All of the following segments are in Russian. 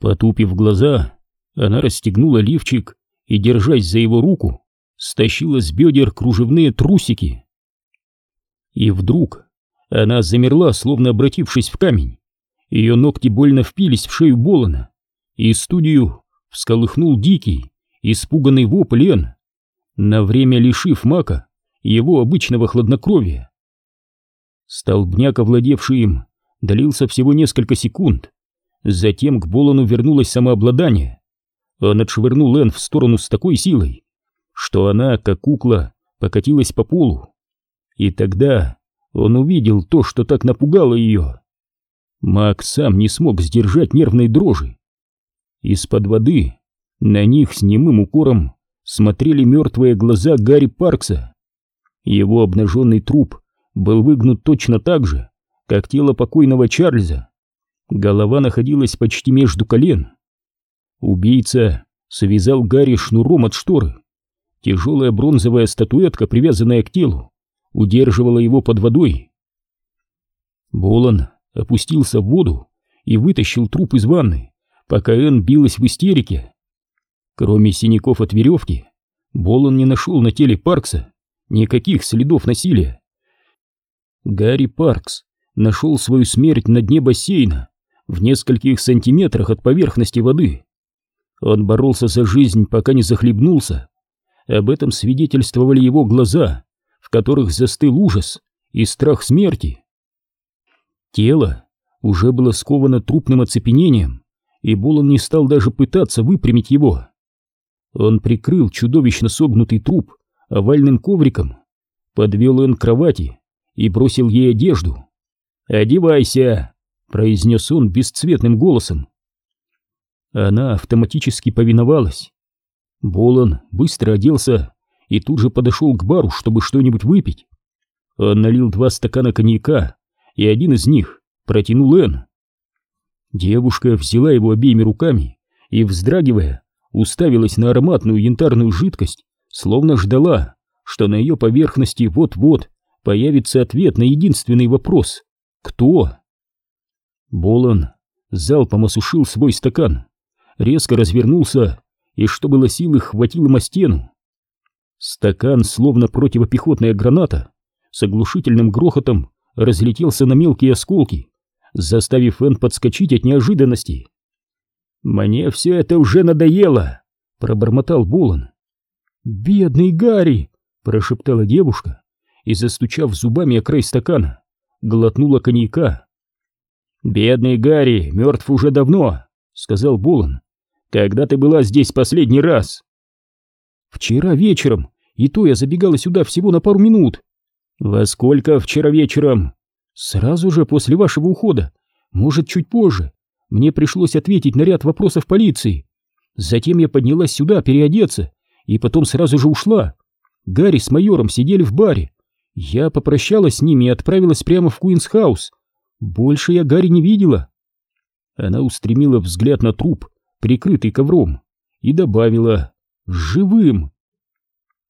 Потупив глаза, она расстегнула лифчик и, держась за его руку, стащила с бедер кружевные трусики. И вдруг она замерла, словно обратившись в камень. Ее ногти больно впились в шею Болона, и студию всколыхнул дикий, испуганный вопль Лен, на время лишив Мака его обычного хладнокровия. Столбняк, овладевший им, длился всего несколько секунд. Затем к Болону вернулось самообладание. Он отшвырнул Лен в сторону с такой силой, что она, как кукла, покатилась по полу. И тогда он увидел то, что так напугало ее. Мак сам не смог сдержать нервной дрожи. Из-под воды на них с немым укором смотрели мертвые глаза Гарри Паркса. Его обнаженный труп был выгнут точно так же, как тело покойного Чарльза. Голова находилась почти между колен. Убийца связал Гарри шнуром от шторы. Тяжелая бронзовая статуэтка, привязанная к телу, удерживала его под водой. Болон опустился в воду и вытащил труп из ванны, пока Энн билась в истерике. Кроме синяков от веревки, Болон не нашел на теле Паркса никаких следов насилия. Гарри Паркс нашел свою смерть на дне бассейна, в нескольких сантиметрах от поверхности воды. Он боролся за жизнь, пока не захлебнулся. Об этом свидетельствовали его глаза, в которых застыл ужас и страх смерти. Тело уже было сковано трупным оцепенением, и Болон не стал даже пытаться выпрямить его. Он прикрыл чудовищно согнутый труп овальным ковриком, подвел он к кровати и бросил ей одежду. «Одевайся!» — произнес он бесцветным голосом. Она автоматически повиновалась. Болон быстро оделся и тут же подошел к бару, чтобы что-нибудь выпить. Он налил два стакана коньяка, и один из них протянул Энн. Девушка взяла его обеими руками и, вздрагивая, уставилась на ароматную янтарную жидкость, словно ждала, что на ее поверхности вот-вот появится ответ на единственный вопрос «Кто?». Болон залпом осушил свой стакан, резко развернулся и, что было силы, хватил им о стену. Стакан, словно противопехотная граната, с оглушительным грохотом разлетелся на мелкие осколки, заставив Энн подскочить от неожиданности. «Мне все это уже надоело!» — пробормотал Болон. «Бедный Гарри!» — прошептала девушка и, застучав зубами о край стакана, глотнула коньяка. «Бедный Гарри мертв уже давно», — сказал Болон. «Когда ты была здесь последний раз?» «Вчера вечером, и то я забегала сюда всего на пару минут». «Во сколько вчера вечером?» «Сразу же после вашего ухода, может, чуть позже. Мне пришлось ответить на ряд вопросов полиции. Затем я поднялась сюда переодеться, и потом сразу же ушла. Гарри с майором сидели в баре. Я попрощалась с ними и отправилась прямо в Куинс-хаус. Больше я Гарри не видела. Она устремила взгляд на труп, прикрытый ковром, и добавила «Живым!»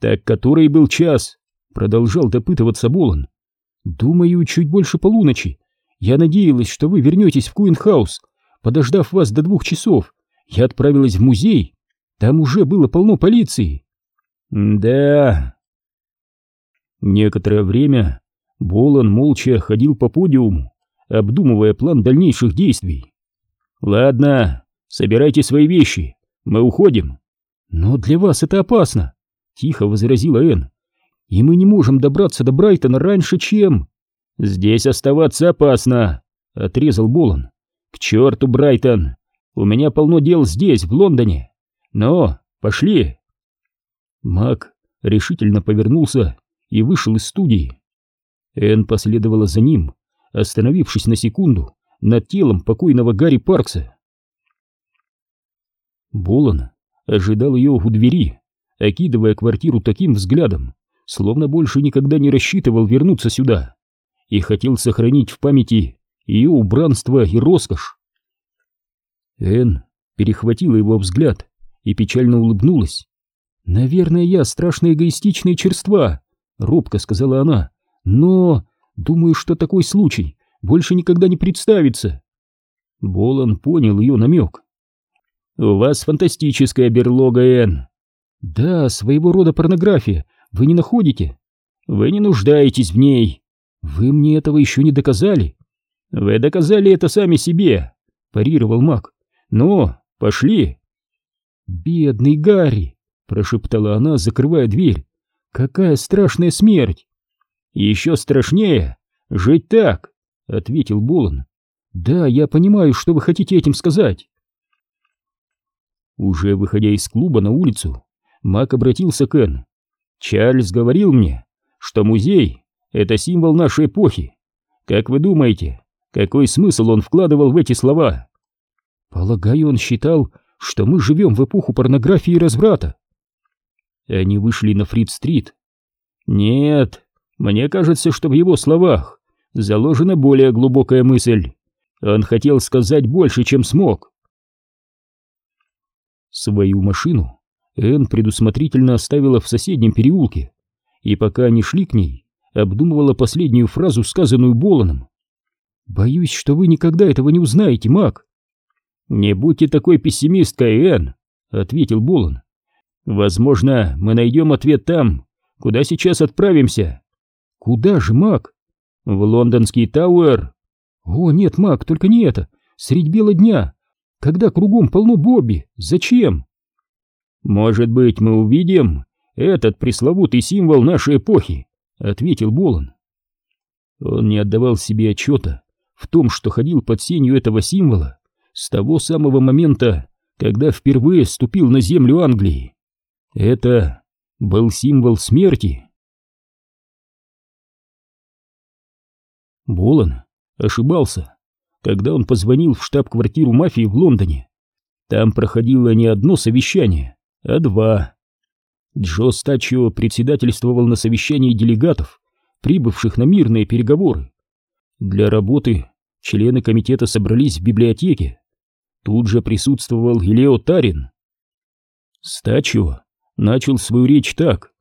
«Так который был час?» — продолжал допытываться Болон. «Думаю, чуть больше полуночи. Я надеялась, что вы вернетесь в Куинхаус. Подождав вас до двух часов, я отправилась в музей. Там уже было полно полиции». «Да...» Некоторое время Болон молча ходил по подиуму, обдумывая план дальнейших действий. «Ладно, собирайте свои вещи, мы уходим». «Но для вас это опасно», — тихо возразила Энн. «И мы не можем добраться до Брайтона раньше, чем...» «Здесь оставаться опасно», — отрезал Болон. «К черту, Брайтон! У меня полно дел здесь, в Лондоне. Но, пошли!» Мак решительно повернулся и вышел из студии. Энн последовала за ним, остановившись на секунду над телом покойного Гарри Паркса. Болон ожидал ее у двери, окидывая квартиру таким взглядом, словно больше никогда не рассчитывал вернуться сюда, и хотел сохранить в памяти ее убранство и роскошь. Энн перехватила его взгляд и печально улыбнулась. «Наверное, я страшно эгоистичная черства», — робко сказала она, — «но думаю, что такой случай больше никогда не представится». Болон понял ее намек. У вас фантастическая берлога, Энн. Да, своего рода порнография. Вы не находите? Вы не нуждаетесь в ней. Вы мне этого еще не доказали. Вы доказали это сами себе, парировал маг. Ну, пошли. Бедный Гарри, прошептала она, закрывая дверь. Какая страшная смерть. Еще страшнее жить так, ответил Болон. Да, я понимаю, что вы хотите этим сказать. Уже выходя из клуба на улицу, Мак обратился к Энн. Чарльз говорил мне, что музей — это символ нашей эпохи. Как вы думаете, какой смысл он вкладывал в эти слова? Полагаю, он считал, что мы живем в эпоху порнографии и разврата. Они вышли на Фрид-стрит. Нет, мне кажется, что в его словах заложена более глубокая мысль. Он хотел сказать больше, чем смог. Свою машину Энн предусмотрительно оставила в соседнем переулке, и пока они шли к ней, обдумывала последнюю фразу, сказанную Боланом. «Боюсь, что вы никогда этого не узнаете, Мак». «Не будьте такой пессимисткой, Энн», — ответил Болан. «Возможно, мы найдем ответ там, куда сейчас отправимся». «Куда же, Мак?» «В лондонский Тауэр». «О, нет, Мак, только не это. Средь бела дня. Когда кругом полно Бобби. Зачем?» «Может быть, мы увидим этот пресловутый символ нашей эпохи», — ответил Болон. Он не отдавал себе отчета в том, что ходил под сенью этого символа с того самого момента, когда впервые ступил на землю Англии. Это был символ смерти. Болон ошибался, когда он позвонил в штаб-квартиру мафии в Лондоне. Там проходило не одно совещание, а два. Джо Стачио председательствовал на совещании делегатов, прибывших на мирные переговоры. Для работы члены комитета собрались в библиотеке. Тут же присутствовал и Лео Тарин. Стачио начал свою речь так.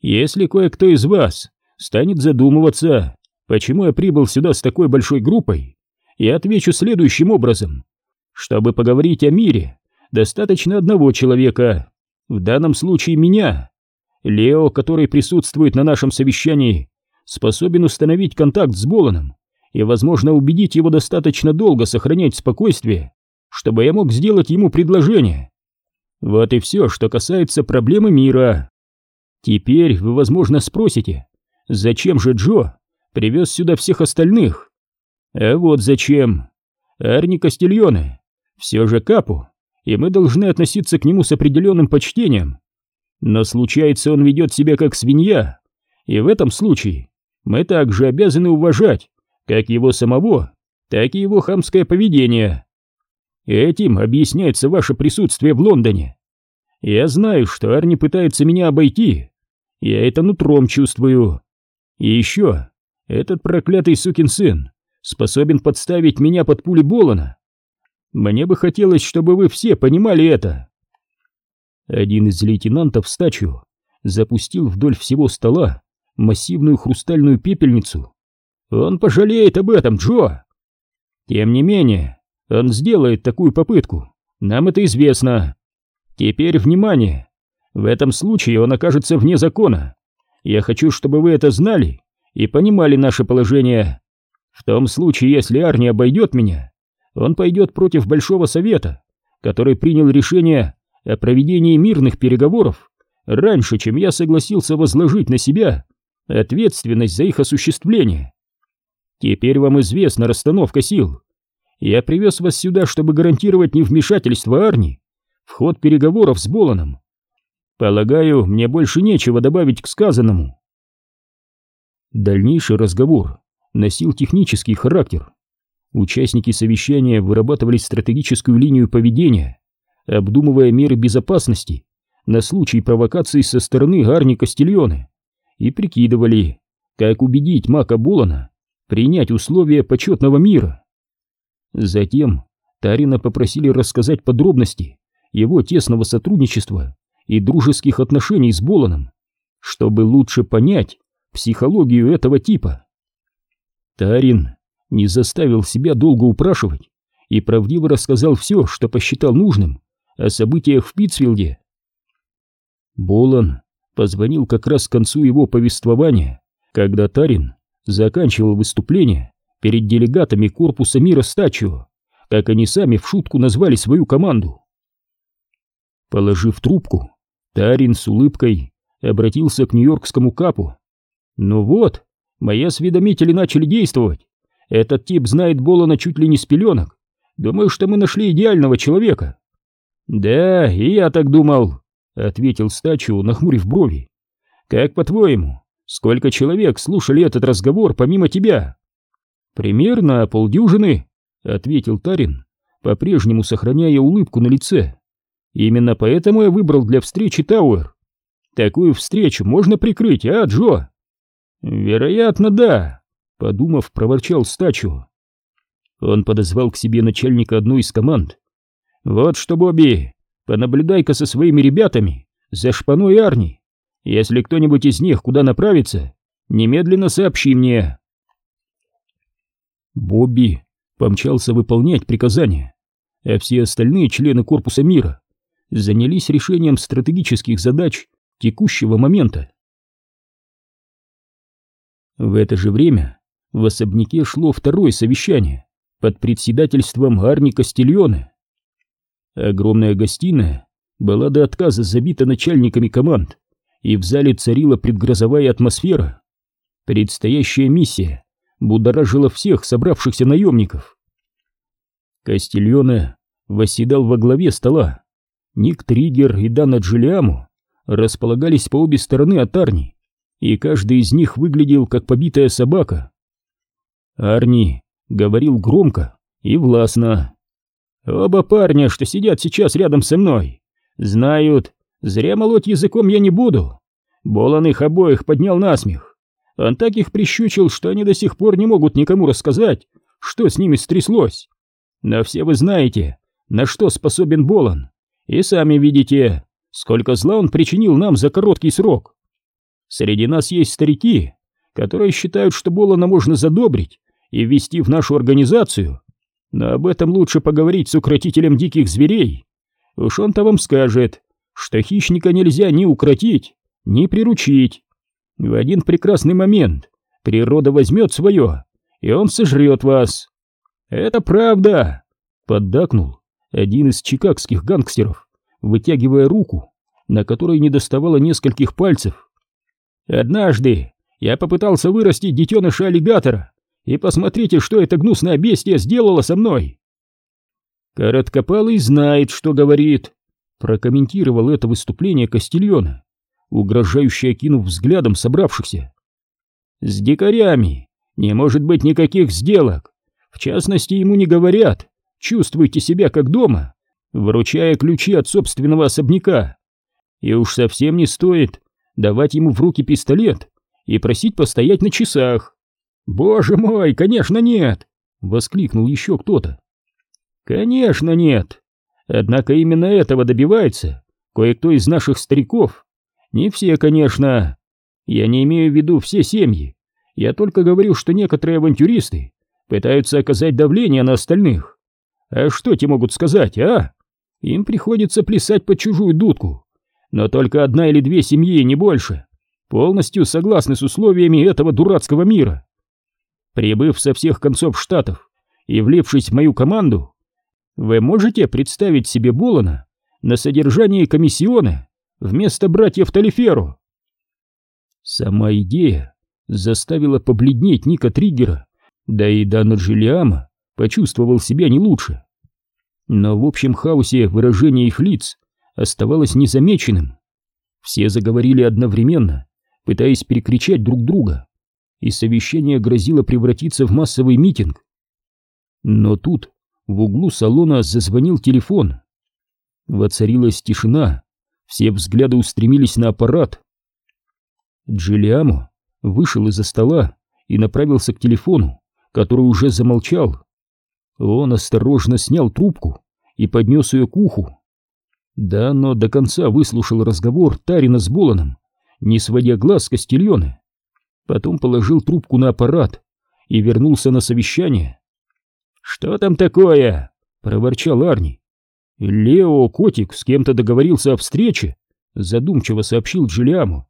«Если кое-кто из вас станет задумываться, почему я прибыл сюда с такой большой группой, я отвечу следующим образом. Чтобы поговорить о мире, достаточно одного человека, в данном случае меня. Лео, который присутствует на нашем совещании, способен установить контакт с Боланом и, возможно, убедить его достаточно долго сохранять спокойствие, чтобы я мог сделать ему предложение. Вот и все, что касается проблемы мира. Теперь вы, возможно, спросите, зачем же Джо привез сюда всех остальных? А вот зачем. Арни Кастильоне, все же Капу, и мы должны относиться к нему с определенным почтением. Но случается, он ведет себя как свинья, и в этом случае мы также обязаны уважать как его самого, так и его хамское поведение. Этим объясняется ваше присутствие в Лондоне. Я знаю, что Арни пытается меня обойти. Я это нутром чувствую. И еще, этот проклятый сукин сын способен подставить меня под пули Болона. Мне бы хотелось, чтобы вы все понимали это. Один из лейтенантов стачу запустил вдоль всего стола массивную хрустальную пепельницу. Он пожалеет об этом, Джо. Тем не менее, он сделает такую попытку. Нам это известно. Теперь внимание. В этом случае он окажется вне закона. Я хочу, чтобы вы это знали и понимали наше положение. В том случае, если Арни обойдет меня, он пойдет против Большого Совета, который принял решение о проведении мирных переговоров раньше, чем я согласился возложить на себя ответственность за их осуществление. Теперь вам известна расстановка сил. Я привез вас сюда, чтобы гарантировать невмешательство Арни в ход переговоров с Боланом. Полагаю, мне больше нечего добавить к сказанному. Дальнейший разговор носил технический характер. Участники совещания вырабатывали стратегическую линию поведения, обдумывая меры безопасности на случай провокации со стороны Арни Кастильоне и прикидывали, как убедить Мака Болана принять условия почетного мира. Затем Тарина попросили рассказать подробности его тесного сотрудничества и дружеских отношений с Боланом, чтобы лучше понять психологию этого типа. Тарин не заставил себя долго упрашивать и правдиво рассказал все, что посчитал нужным о событиях в Питцфилде. Болон позвонил как раз к концу его повествования, когда Тарин заканчивал выступление перед делегатами корпуса мира стачу, как они сами в шутку назвали свою команду. Положив трубку, Тарин с улыбкой обратился к нью-йоркскому капу. «Ну вот, мои осведомители начали действовать. Этот тип знает Болона чуть ли не с пеленок. Думаю, что мы нашли идеального человека». «Да, и я так думал», — ответил Стачу, нахмурив брови. «Как по-твоему, сколько человек слушали этот разговор помимо тебя?» «Примерно полдюжины», — ответил Тарин, по-прежнему сохраняя улыбку на лице. «Именно поэтому я выбрал для встречи Тауэр. Такую встречу можно прикрыть, а, Джо?» «Вероятно, да», — подумав, проворчал Стачу. Он подозвал к себе начальника одной из команд. «Вот что, Бобби, понаблюдай-ка со своими ребятами за шпаной Арни. Если кто-нибудь из них куда направится, немедленно сообщи мне». Бобби помчался выполнять приказания, а все остальные члены корпуса мира занялись решением стратегических задач текущего момента. В это же время в особняке шло второе совещание под председательством Арни Кастильоне. Огромная гостиная была до отказа забита начальниками команд, и в зале царила предгрозовая атмосфера. Предстоящая миссия будоражила всех собравшихся наемников. Кастильоне восседал во главе стола. Ник Триггер и Дана Джилиаму располагались по обе стороны от Арни, и каждый из них выглядел как побитая собака. Арни говорил громко и властно. «Оба парня, что сидят сейчас рядом со мной, знают, зря молоть языком я не буду. Болон их обоих поднял насмех. Он так их прищучил, что они до сих пор не могут никому рассказать, что с ними стряслось. Но все вы знаете, на что способен Болон, и сами видите, сколько зла он причинил нам за короткий срок. Среди нас есть старики, которые считают, что Болона можно задобрить и ввести в нашу организацию, но об этом лучше поговорить с укротителем диких зверей. Уж он-то вам скажет, что хищника нельзя ни укротить, ни приручить. В один прекрасный момент природа возьмет свое, и он сожрет вас. Это правда, поддакнул один из чикагских гангстеров, вытягивая руку, на которой не доставало нескольких пальцев. Однажды я попытался вырастить детеныша аллигатора, и посмотрите, что это гнусное бестие сделало со мной. Короткопалый знает, что говорит, прокомментировал это выступление Кастильона угрожающе окинув взглядом собравшихся. «С дикарями не может быть никаких сделок. В частности, ему не говорят, чувствуйте себя как дома, вручая ключи от собственного особняка. И уж совсем не стоит давать ему в руки пистолет и просить постоять на часах. «Боже мой, конечно нет!» — воскликнул еще кто-то. «Конечно нет! Однако именно этого добивается кое-кто из наших стариков, не все, конечно. Я не имею в виду все семьи. Я только говорю, что некоторые авантюристы пытаются оказать давление на остальных. А что те могут сказать, а? Им приходится плясать под чужую дудку. Но только одна или две семьи, не больше, полностью согласны с условиями этого дурацкого мира. Прибыв со всех концов штатов и влившись в мою команду, вы можете представить себе Болона на содержании комиссиона вместо братьев Талиферу. Сама идея заставила побледнеть Ника Триггера, да и Дана Джилиама почувствовал себя не лучше. Но в общем хаосе выражение их лиц оставалось незамеченным. Все заговорили одновременно, пытаясь перекричать друг друга, и совещание грозило превратиться в массовый митинг. Но тут в углу салона зазвонил телефон. Воцарилась тишина, все взгляды устремились на аппарат. Джилиамо вышел из-за стола и направился к телефону, который уже замолчал. Он осторожно снял трубку и поднес ее к уху. Да, но до конца выслушал разговор Тарина с Боланом, не сводя глаз с Кастильоне. Потом положил трубку на аппарат и вернулся на совещание. «Что там такое?» — проворчал Арни. Лео Котик с кем-то договорился о встрече, задумчиво сообщил Джулиаму.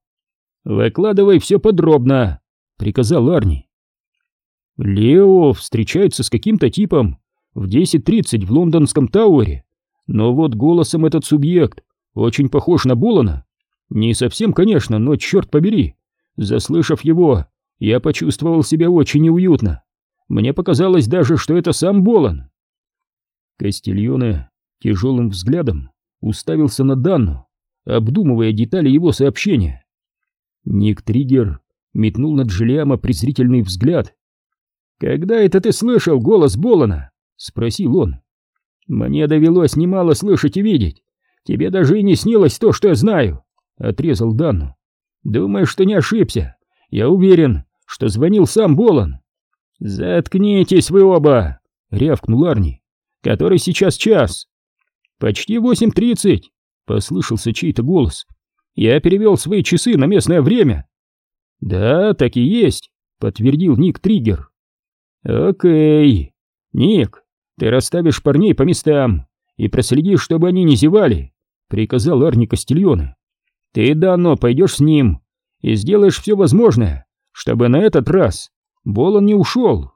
«Выкладывай все подробно», — приказал Арни. Лео встречается с каким-то типом в 10.30 в лондонском Тауэре, но вот голосом этот субъект очень похож на Болана. Не совсем, конечно, но черт побери, заслышав его, я почувствовал себя очень неуютно. Мне показалось даже, что это сам Болан. Кастильоне тяжелым взглядом уставился на Данну, обдумывая детали его сообщения. Ник Триггер метнул на Джиллиама презрительный взгляд. «Когда это ты слышал голос Болана?» — спросил он. «Мне довелось немало слышать и видеть. Тебе даже и не снилось то, что я знаю», — отрезал Данну. «Думаешь, что не ошибся? Я уверен, что звонил сам Болан». «Заткнитесь вы оба!» — рявкнул Арни. «Который сейчас час?» «Почти восемь тридцать!» — послышался чей-то голос. «Я перевел свои часы на местное время». «Да, так и есть», — подтвердил Ник Триггер. «Окей. Ник, ты расставишь парней по местам и проследишь, чтобы они не зевали», — приказал Арни Кастильоне. «Ты, Дано, пойдешь с ним и сделаешь все возможное, чтобы на этот раз Болон не ушел».